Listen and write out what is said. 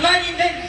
Sumali,